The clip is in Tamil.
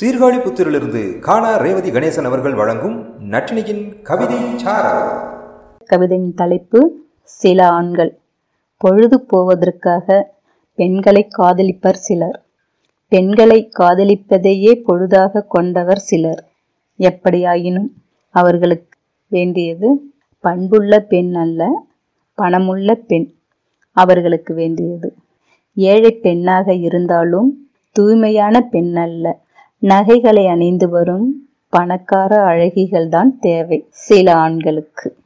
சீர்காழிபுத்தூரிலிருந்து காணா ரேவதி கணேசன் அவர்கள் வழங்கும் நட்டினியின் கவிதை கவிதையின் தலைப்பு சில ஆண்கள். பொழுது போவதற்காக பெண்களை காதலிப்பர் சிலர். பெண்களை காதலிப்பதையே பொழுதாக கொண்டவர் சிலர். எப்படியாயினும் அவர்களுக்கு வேண்டியது பண்புள்ள பெண் அல்ல பணமுள்ள பெண் அவர்களுக்கு வேண்டியது. ஏழை பெண்ணாக இருந்தாலும் தூய்மையான பெண் அல்ல நகைகளை அணிந்து வரும் பணக்கார அழகிகள்தான் தேவை சில ஆண்களுக்கு.